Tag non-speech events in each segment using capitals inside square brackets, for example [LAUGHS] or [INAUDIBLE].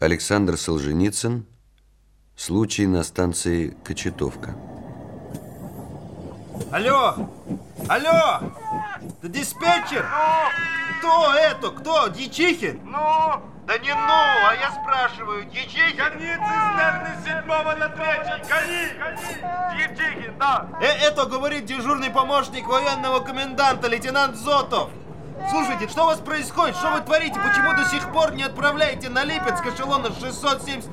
Александр Солженицын. Случай на станции Кочетовка. Алло! Алло! Ты диспетчер? Кто это? Кто? Дьячихин? Ну? Да не ну, а я спрашиваю, Дьячихин? Гони цистерны седьмого на третий! Гони! Дьячихин, да! Э, это говорит дежурный помощник военного коменданта, лейтенант Зотов. Слушайте, что у вас происходит? Что вы творите? Почему до сих пор не отправляете на Липецк эшелона 670...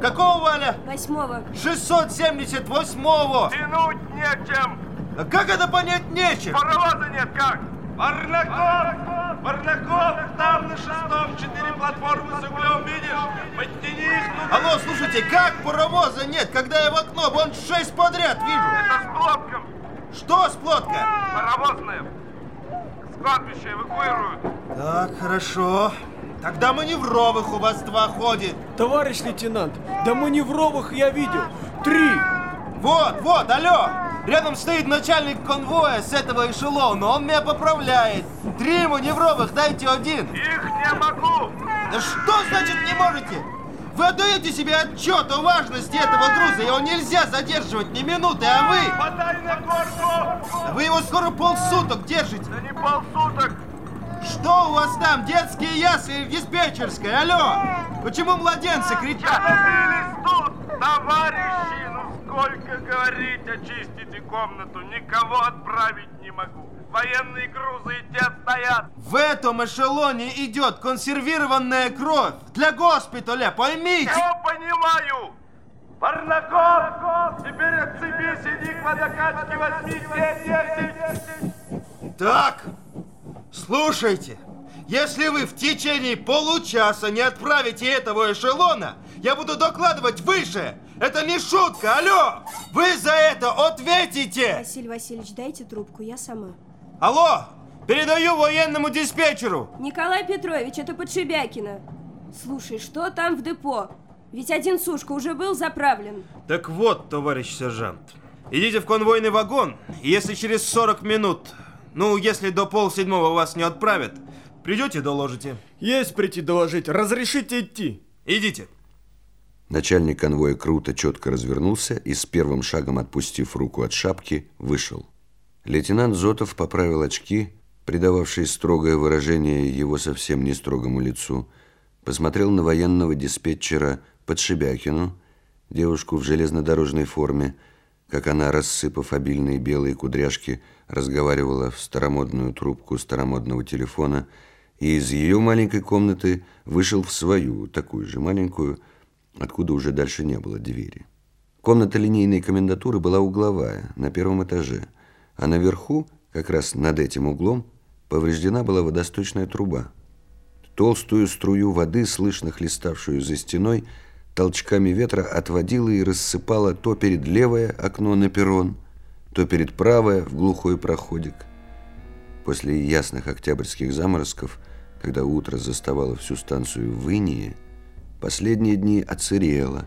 Какого, Валя? Восьмого. 678-го! Тянуть нечем! А как это понять нечем? Паровоза нет как? Варнаков! Варнаков! Там на шестом четыре платформы с углем, видишь? Подтяни их туда! Алло, слушайте, как паровоза нет, когда я в окно, вон шесть подряд вижу? Это с плотком! Что с плотка? Паровозная! Кладбища эвакуируют! Так, хорошо. Тогда маневровых у вас два ходит. Товарищ лейтенант, да маневровых я видел. Три. Вот, вот, алло! Рядом стоит начальник конвоя с этого эшелона, он меня поправляет. Три маневровых, дайте один. Их не могу! Да что значит не можете? Вы отдаете себе отчет о важности этого груза, его нельзя задерживать ни минуты, а вы... Подай на горку! Вы его скоро полсуток держите. Да не полсуток! Что у вас там, детские ясли в диспетчерской? Алло! Почему младенцы кричат? Остановились тут, товарищи! Ну сколько говорить, очистите комнату, никого отправить не могу. Военные грузы и те стоят. В этом эшелоне идет консервированная кровь для госпиталя, поймите! Все понимаю! Варнаков! Теперь отцепись, иди к водокачке, возьми все 10! Так, слушайте, если вы в течение получаса не отправите этого эшелона, я буду докладывать выше. Это не шутка, алло! Вы за это ответите! Василий Васильевич, дайте трубку, я сама. Алло, передаю военному диспетчеру. Николай Петрович, это Подшибякина. Слушай, что там в депо? Ведь один сушка уже был заправлен. Так вот, товарищ сержант, идите в конвойный вагон, и если через 40 минут, ну, если до полседьмого вас не отправят, придете доложите. Есть прийти доложить. Разрешите идти. Идите. Начальник конвоя круто, четко развернулся и с первым шагом, отпустив руку от шапки, вышел. Лейтенант Зотов поправил очки, придававшие строгое выражение его совсем не строгому лицу, посмотрел на военного диспетчера Подшибякину, девушку в железнодорожной форме, как она, рассыпав обильные белые кудряшки, разговаривала в старомодную трубку старомодного телефона, и из ее маленькой комнаты вышел в свою, такую же маленькую, откуда уже дальше не было двери. Комната линейной комендатуры была угловая, на первом этаже, а наверху, как раз над этим углом, повреждена была водосточная труба. Толстую струю воды, слышно хлеставшую за стеной, толчками ветра отводила и рассыпала то перед левое окно на перрон, то перед правое в глухой проходик. После ясных октябрьских заморозков, когда утро заставало всю станцию в инее, последние дни оцерело,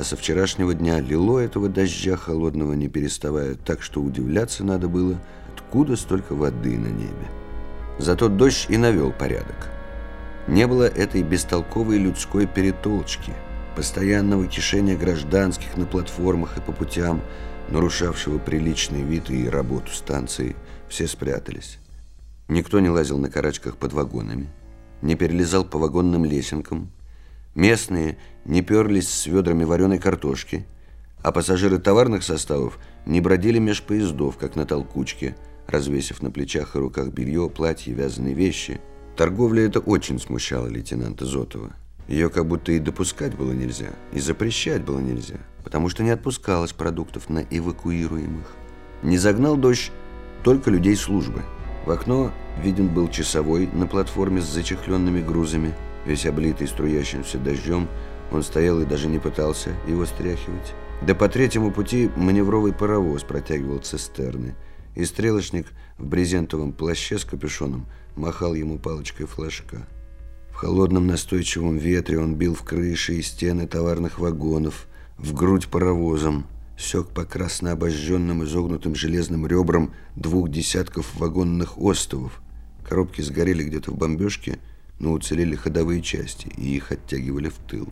а со вчерашнего дня лило этого дождя холодного не переставая, так что удивляться надо было, откуда столько воды на небе. Зато дождь и навел порядок. Не было этой бестолковой людской перетолчки, постоянного кишения гражданских на платформах и по путям, нарушавшего приличный вид и работу станции. Все спрятались. Никто не лазил на карачках под вагонами, не перелезал по вагонным лесенкам. Местные не перлись с ведрами вареной картошки, а пассажиры товарных составов не бродили меж поездов, как на толкучке, развесив на плечах и руках белье, платья, вязаные вещи. Торговля это очень смущала лейтенанта Зотова. Ее как будто и допускать было нельзя, и запрещать было нельзя, потому что не отпускалось продуктов на эвакуируемых. Не загнал дождь только людей службы. В окно виден был часовой на платформе с зачехленными грузами, весь облитый струящимся дождем, он стоял и даже не пытался его стряхивать. Да по третьему пути маневровый паровоз протягивал цистерны, и стрелочник в брезентовом плаще с капюшоном махал ему палочкой флажка. В холодном настойчивом ветре он бил в крыши и стены товарных вагонов, в грудь паровозом, сёк по красно обожженным изогнутым железным ребрам двух десятков вагонных остовов. Коробки сгорели где-то в бомбежке, но уцелели ходовые части, и их оттягивали в тыл.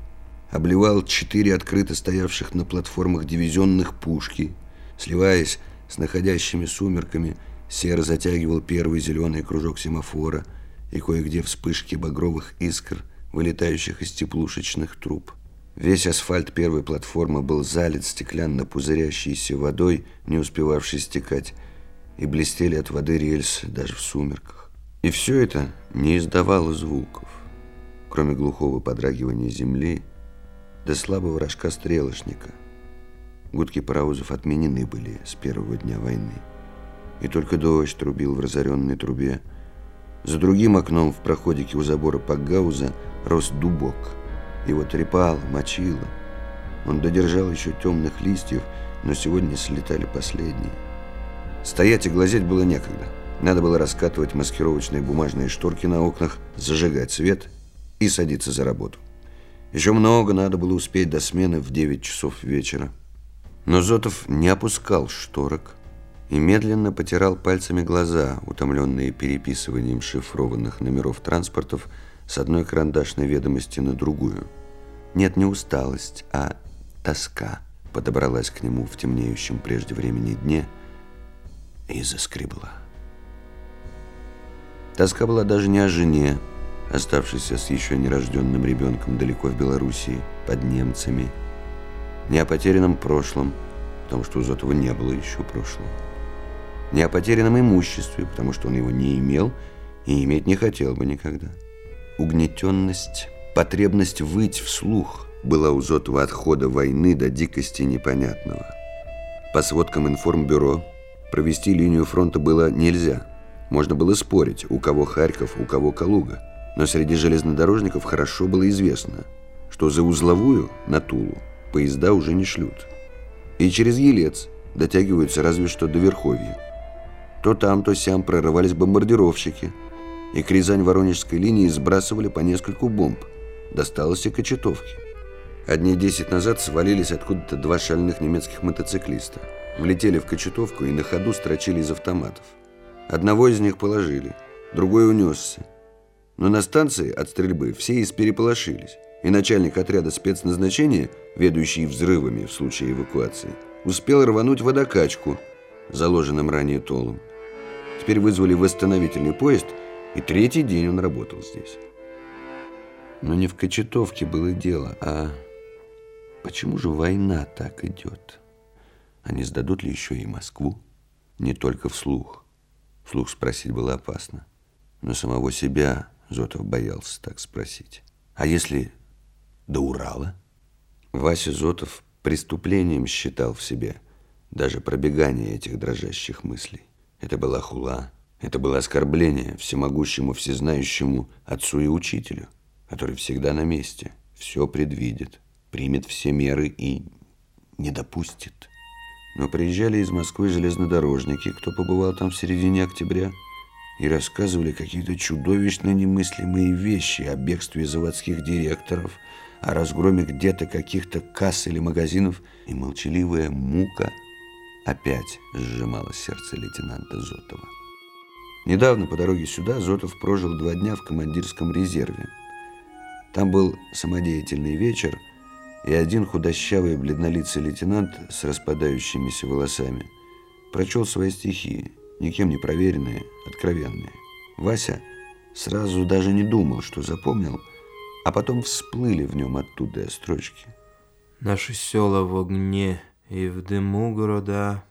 Обливал четыре открыто стоявших на платформах дивизионных пушки, сливаясь с находящими сумерками, серо затягивал первый зеленый кружок семафора и кое-где вспышки багровых искр, вылетающих из теплушечных труб. Весь асфальт первой платформы был залит стеклянно пузырящейся водой, не успевавшей стекать, и блестели от воды рельсы даже в сумерках. И все это не издавало звуков, кроме глухого подрагивания земли до слабого рожка стрелочника. Гудки паровозов отменены были с первого дня войны. И только дождь трубил в разоренной трубе. За другим окном в проходике у забора Пакгауза рос дубок. Его трепало, мочило. Он додержал еще темных листьев, но сегодня слетали последние. Стоять и глазеть было некогда. Надо было раскатывать маскировочные бумажные шторки на окнах, зажигать свет и садиться за работу. Еще много надо было успеть до смены в 9 часов вечера. Но Зотов не опускал шторок и медленно потирал пальцами глаза, утомленные переписыванием шифрованных номеров транспортов с одной карандашной ведомости на другую. Нет, не усталость, а тоска подобралась к нему в темнеющем прежде времени дне – и заскребла. Тоска была даже не о жене, оставшейся с еще нерожденным ребенком далеко в Белоруссии, под немцами, не о потерянном прошлом, потому что у Зотова не было еще прошлого, не о потерянном имуществе, потому что он его не имел и иметь не хотел бы никогда. Угнетенность, потребность выть вслух была у Зотова от хода войны до дикости непонятного. По сводкам информбюро, Провести линию фронта было нельзя. Можно было спорить, у кого Харьков, у кого Калуга. Но среди железнодорожников хорошо было известно, что за узловую на Тулу поезда уже не шлют. И через Елец дотягиваются разве что до Верховья. То там, то сям прорывались бомбардировщики, и к Рязань-Воронежской линии сбрасывали по нескольку бомб. Досталось и Кочетовке. Одни десять назад свалились откуда-то два шальных немецких мотоциклиста – влетели в кочетовку и на ходу строчили из автоматов. Одного из них положили, другой унесся. Но на станции от стрельбы все испереполошились, и начальник отряда спецназначения, ведущий взрывами в случае эвакуации, успел рвануть водокачку, заложенным ранее толом. Теперь вызвали восстановительный поезд, и третий день он работал здесь. Но не в Кочетовке было дело, а почему же война так идет? А не сдадут ли еще и Москву? Не только вслух. Вслух спросить было опасно. Но самого себя Зотов боялся так спросить. А если до Урала? Вася Зотов преступлением считал в себе даже пробегание этих дрожащих мыслей. Это была хула, это было оскорбление всемогущему, всезнающему отцу и учителю, который всегда на месте, все предвидит, примет все меры и не допустит. Но приезжали из Москвы железнодорожники, кто побывал там в середине октября, и рассказывали какие-то чудовищно немыслимые вещи о бегстве заводских директоров, о разгроме где-то каких-то касс или магазинов, и молчаливая мука опять сжимала сердце лейтенанта Зотова. Недавно по дороге сюда Зотов прожил два дня в командирском резерве. Там был самодеятельный вечер – и один худощавый бледнолицый лейтенант с распадающимися волосами прочел свои стихи, никем не проверенные, откровенные. Вася сразу даже не думал, что запомнил, а потом всплыли в нем оттуда строчки. Наши села в огне и в дыму города,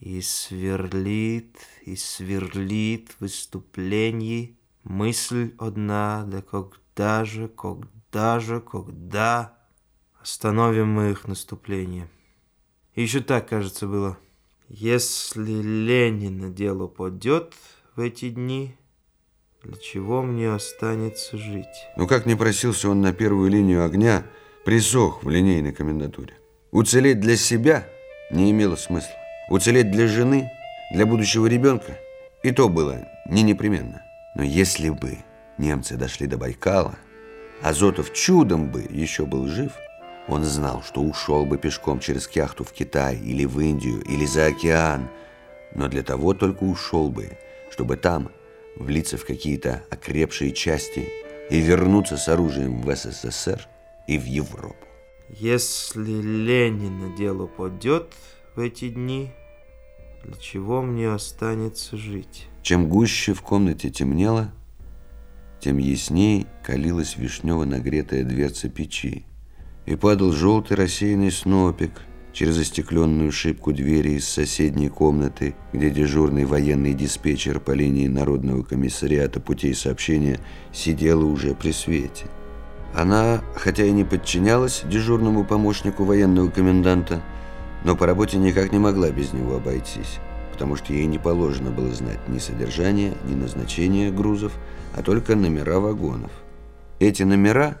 и сверлит, и сверлит выступлений мысль одна, да когда же, когда же, когда... Остановим мы их наступление. Еще так, кажется, было. Если Ленин на дело пойдет в эти дни, для чего мне останется жить? Ну как не просился он на первую линию огня, присох в линейной комендатуре. Уцелеть для себя не имело смысла. Уцелеть для жены, для будущего ребенка, и то было не непременно. Но если бы немцы дошли до Байкала, Азотов чудом бы еще был жив – он знал, что ушел бы пешком через Кяхту в Китай или в Индию, или за океан, но для того только ушел бы, чтобы там влиться в какие-то окрепшие части и вернуться с оружием в СССР и в Европу. Если Ленин на дело пойдет в эти дни, для чего мне останется жить? Чем гуще в комнате темнело, тем ясней калилась вишнево нагретая дверца печи, и падал желтый рассеянный снопик через остекленную шибку двери из соседней комнаты, где дежурный военный диспетчер по линии Народного комиссариата путей сообщения сидела уже при свете. Она, хотя и не подчинялась дежурному помощнику военного коменданта, но по работе никак не могла без него обойтись, потому что ей не положено было знать ни содержание, ни назначение грузов, а только номера вагонов. Эти номера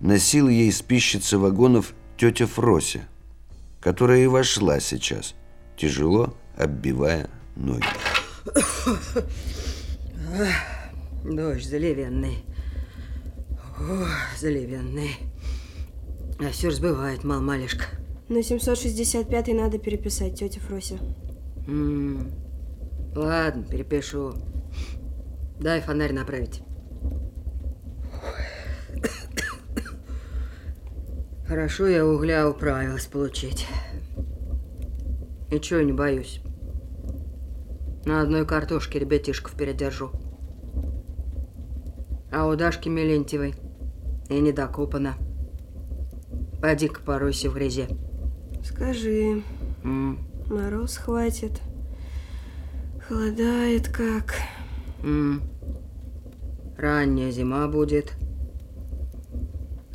носила ей спищица вагонов тетя Фрося, которая и вошла сейчас, тяжело оббивая ноги. [COUGHS] Дождь заливенный. Ох, заливенный. А все разбывает, мал малышка. На 765 надо переписать, тетя Фрося. М, Ладно, перепишу. Дай фонарь направить. Хорошо, я угля управилась получить. И чё, не боюсь. На одной картошке ребятишков передержу. А у Дашки Мелентьевой и не докопана. Поди-ка поройся в грязи. Скажи, М, мороз хватит. Холодает как. м. Ранняя зима будет.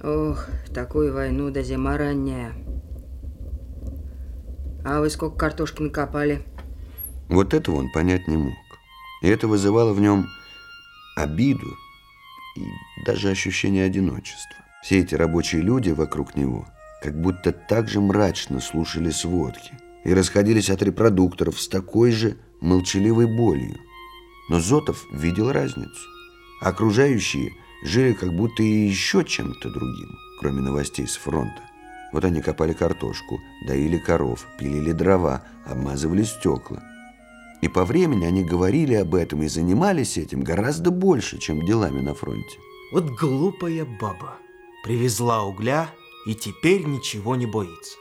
Ох, такую войну да зима ранняя. А вы сколько картошки накопали? Вот этого он понять не мог. И это вызывало в нем обиду и даже ощущение одиночества. Все эти рабочие люди вокруг него как будто так же мрачно слушали сводки и расходились от репродукторов с такой же молчаливой болью. Но Зотов видел разницу. Окружающие жили как будто и еще чем-то другим, кроме новостей с фронта. Вот они копали картошку, доили коров, пилили дрова, обмазывали стекла. И по времени они говорили об этом и занимались этим гораздо больше, чем делами на фронте. Вот глупая баба. Привезла угля и теперь ничего не боится.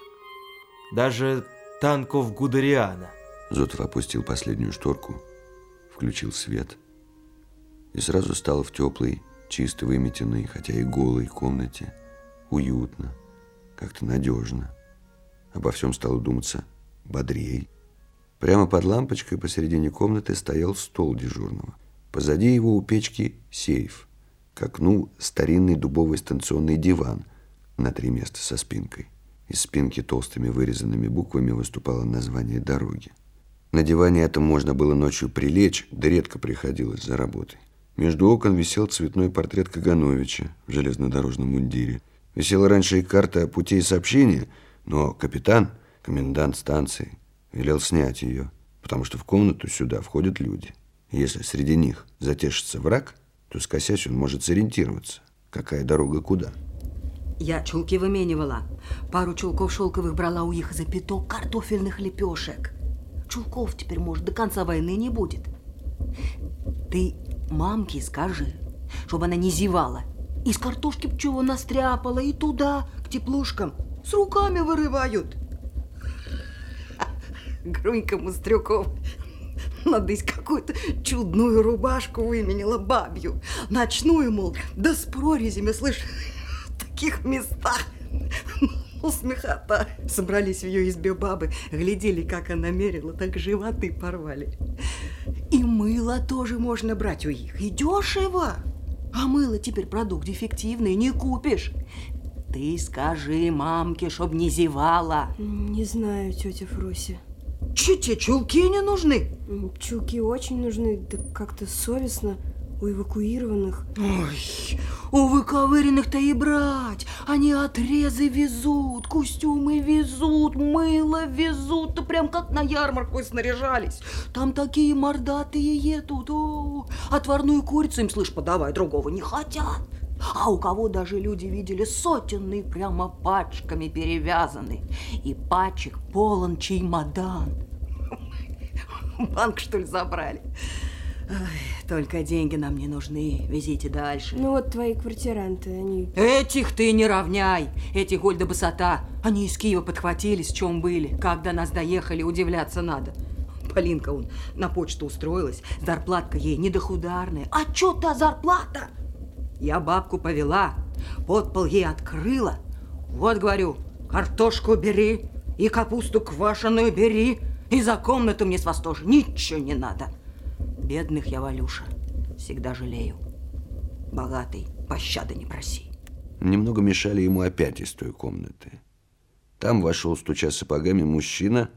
Даже танков Гудериана. Зотов опустил последнюю шторку, включил свет. И сразу стало в теплой, чисто выметенной, хотя и голой комнате уютно, как-то надежно. Обо всем стало думаться бодрей. Прямо под лампочкой посередине комнаты стоял стол дежурного. Позади его у печки сейф. К окну старинный дубовый станционный диван на три места со спинкой. Из спинки толстыми вырезанными буквами выступало название дороги. На диване этом можно было ночью прилечь, да редко приходилось за работой. Между окон висел цветной портрет Кагановича в железнодорожном мундире. Висела раньше и карта путей сообщения, но капитан, комендант станции, велел снять ее, потому что в комнату сюда входят люди. Если среди них затешится враг, то, скосясь, он может сориентироваться, какая дорога куда. Я чулки выменивала. Пару чулков шелковых брала у их за пяток картофельных лепешек. Чулков теперь, может, до конца войны не будет. Ты мамке скажи, чтобы она не зевала. Из картошки чего настряпала и туда, к теплушкам. С руками вырывают. [LAUGHS] Грунька Мустрюков надысь какую-то чудную рубашку выменила бабью. Ночную, мол, да с прорезями, слышь, в таких местах. [LAUGHS] Ну, смехота. Собрались в ее избе бабы, глядели, как она мерила, так животы порвали. Мыло тоже можно брать у них, и дешево. А мыло теперь продукт дефективный, не купишь. Ты скажи мамке, чтоб не зевала. Не знаю, тетя Фрося. Че тебе чулки не нужны? Чулки очень нужны, да как-то совестно у эвакуированных. Ой, у выковыренных-то и брать. Они отрезы везут, костюмы везут, мыло везут. Да прям как на ярмарку снаряжались. Там такие мордатые едут. О, отварную курицу им, слышь, подавай, другого не хотят. А у кого даже люди видели сотенный прямо пачками перевязанный. И пачек полон чемодан. Банк, что ли, забрали? Ай, только деньги нам не нужны. Везите дальше. Ну вот твои квартиранты, они... Этих ты не равняй. Эти Гольда Басата. Они из Киева подхватились, в чем были. До нас доехали, удивляться надо. Полинка он на почту устроилась. Зарплатка ей недохударная. А чё та зарплата? Я бабку повела, подпол ей открыла. Вот, говорю, картошку бери и капусту квашеную бери. И за комнату мне с вас тоже ничего не надо. Бедных я, Валюша, всегда жалею. Богатый, пощады не проси. Немного мешали ему опять из той комнаты. Там вошел, стуча сапогами, мужчина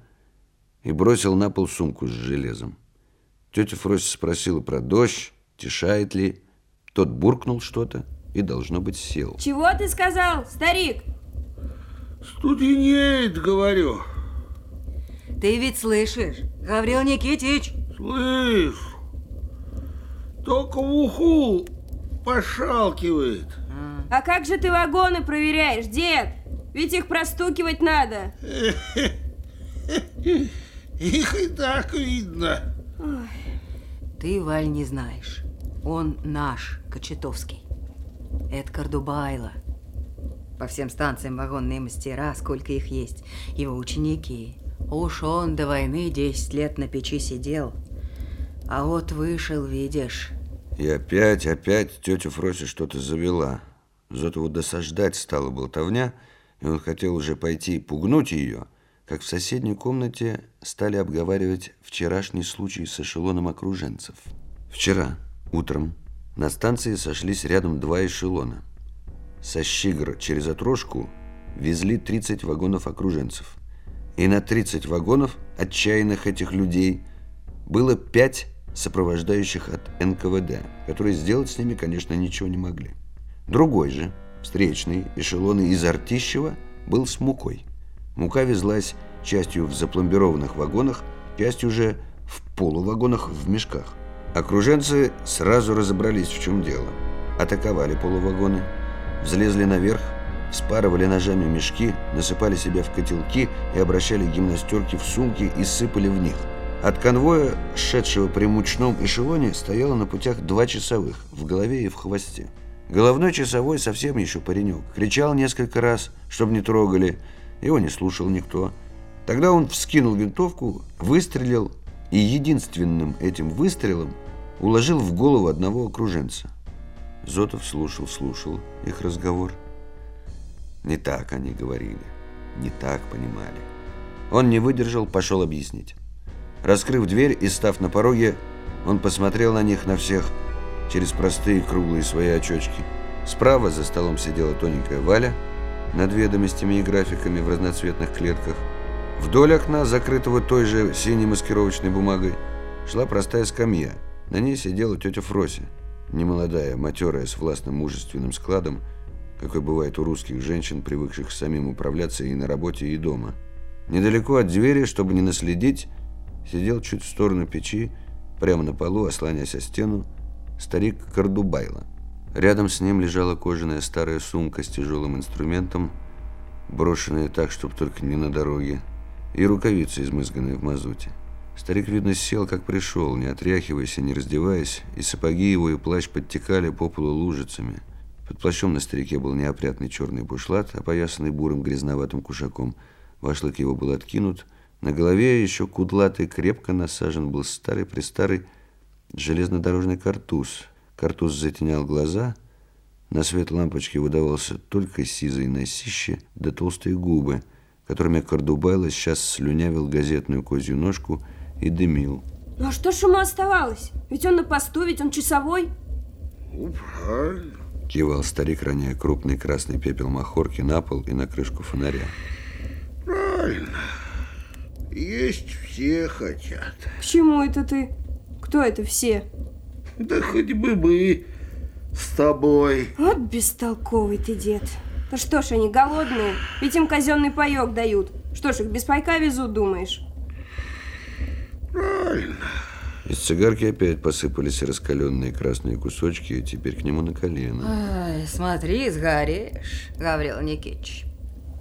и бросил на пол сумку с железом. Тетя Фрося спросила про дождь, тишает ли. Тот буркнул что-то и, должно быть, сел. Чего ты сказал, старик? Студенеет, говорю. Ты ведь слышишь, Гаврил Никитич? Слышь, только в уху пошалкивает. А как же ты вагоны проверяешь, дед? Ведь их простукивать надо. [LAUGHS] Их и так видно. Ты, Валь, не знаешь. Он наш, Кочетовский. Это Кардубайло. По всем станциям вагонные мастера, сколько их есть. Его ученики. Уж он до войны 10 лет на печи сидел. А вот вышел, видишь. И опять, опять тетя Фрося что-то завела. Зотову досаждать стала болтовня, и он хотел уже пойти пугнуть ее, как в соседней комнате стали обговаривать вчерашний случай с эшелоном окруженцев. Вчера, утром, на станции сошлись рядом два эшелона. Со Щигр через Отрошку везли 30 вагонов окруженцев. И на 30 вагонов отчаянных этих людей было 5 сопровождающих от НКВД, которые сделать с ними, конечно, ничего не могли. Другой же, встречный, эшелон из Артищева, был с мукой. Мука везлась частью в запломбированных вагонах, частью же в полувагонах в мешках. Окруженцы сразу разобрались, в чем дело. Атаковали полувагоны, взлезли наверх, спарывали ножами мешки, насыпали себя в котелки и обращали гимнастерки в сумки и сыпали в них. От конвоя, шедшего при мучном эшелоне, стояло на путях два часовых, в голове и в хвосте. Головной часовой совсем еще паренек. Кричал несколько раз, чтобы не трогали. Его не слушал никто. Тогда он вскинул винтовку, выстрелил и единственным этим выстрелом уложил в голову одного окруженца. Зотов слушал, слушал их разговор. Не так они говорили, не так понимали. Он не выдержал, пошел объяснить. Раскрыв дверь и став на пороге, он посмотрел на них, на всех, через простые круглые свои очечки. Справа за столом сидела тоненькая Валя, над ведомостями и графиками в разноцветных клетках. Вдоль окна, закрытого той же синей маскировочной бумагой, шла простая скамья. На ней сидела тетя Фрося, немолодая, матерая, с властным мужественным складом, какой бывает у русских женщин, привыкших самим управляться и на работе, и дома. Недалеко от двери, чтобы не наследить, сидел чуть в сторону печи, прямо на полу, осланясь о стену, старик Кардубайло. Рядом с ним лежала кожаная старая сумка с тяжелым инструментом, брошенная так, чтобы только не на дороге, и рукавицы, измызганные в мазуте. Старик, видно, сел, как пришел, не отряхиваясь и не раздеваясь, и сапоги его и плащ подтекали по полу лужицами. Под плащом на старике был неопрятный черный бушлат, опоясанный бурым грязноватым кушаком. Вашлык его был откинут. На голове еще кудлатый, крепко насажен был старый-престарый железнодорожный картуз. Картуз затенял глаза. На свет лампочки выдавался только сизый носище да толстые губы, которыми Кардубайло сейчас слюнявил газетную козью ножку и дымил. Ну а что ж ему оставалось? Ведь он на посту, ведь он часовой. Ну, правильно. Кивал старик, роняя крупный красный пепел махорки на пол и на крышку фонаря. Правильно. Есть все хотят. К чему это ты? Кто это все? Да хоть бы мы с тобой. Вот бестолковый ты, дед. Да что ж они голодные? Ведь им казенный паек дают. Что ж, их без пайка везут, думаешь? Правильно. Из цигарки опять посыпались раскаленные красные кусочки, и теперь к нему на колено. Ай, смотри, сгоришь, Гаврил Никитич.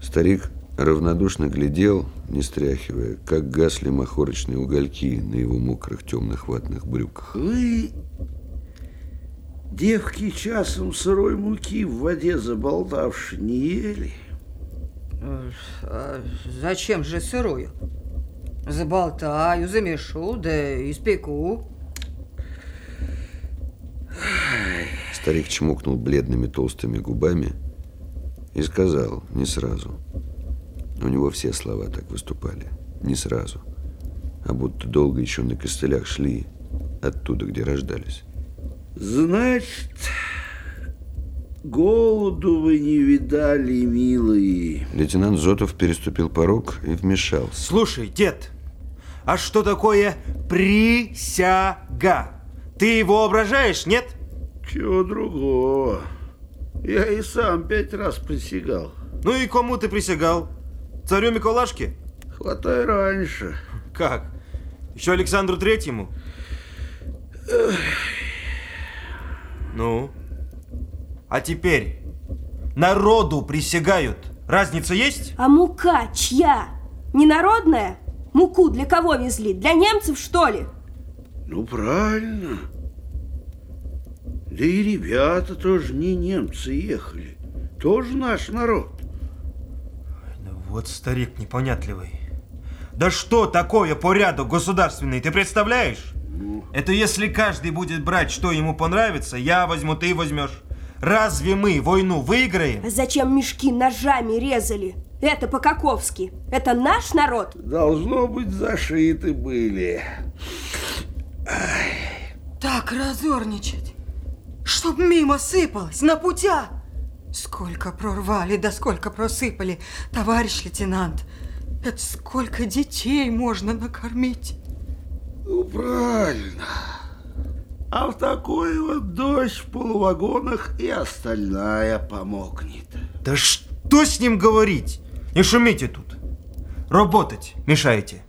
Старик равнодушно глядел, не стряхивая, как гасли махорочные угольки на его мокрых темных ватных брюках. Вы, девки, часом сырой муки в воде заболтавши, не ели? А зачем же сырую? Заболтаю, замешу, да испеку. Старик чмокнул бледными толстыми губами и сказал не сразу. У него все слова так выступали. Не сразу. А будто долго еще на костылях шли оттуда, где рождались. Значит, голоду вы не видали, милые. Лейтенант Зотов переступил порог и вмешался. Слушай, дед, а что такое присяга? Ты его воображаешь, нет? Чего другого. Я и сам пять раз присягал. Ну и кому ты присягал? Царю Миколашке? Хватай раньше. Как? Еще Александру Третьему? Ну? А теперь народу присягают. Разница есть? А мука чья? Не народная? Муку для кого везли? Для немцев, что ли? Ну, правильно. Да и ребята тоже не немцы ехали. Тоже наш народ. Вот старик непонятливый. Да что такое порядок государственный, ты представляешь? Это если каждый будет брать, что ему понравится, я возьму, ты возьмешь. Разве мы войну выиграем? А зачем мешки ножами резали? Это по-каковски. Это наш народ? Должно быть, зашиты были. Так разорничать, чтоб мимо сыпалось, на путя. Сколько прорвали, да сколько просыпали, товарищ лейтенант. Это сколько детей можно накормить? Ну, правильно. А в такой вот дождь в полувагонах и остальная помогнет. Да что с ним говорить? Не шумите тут. Работать мешаете.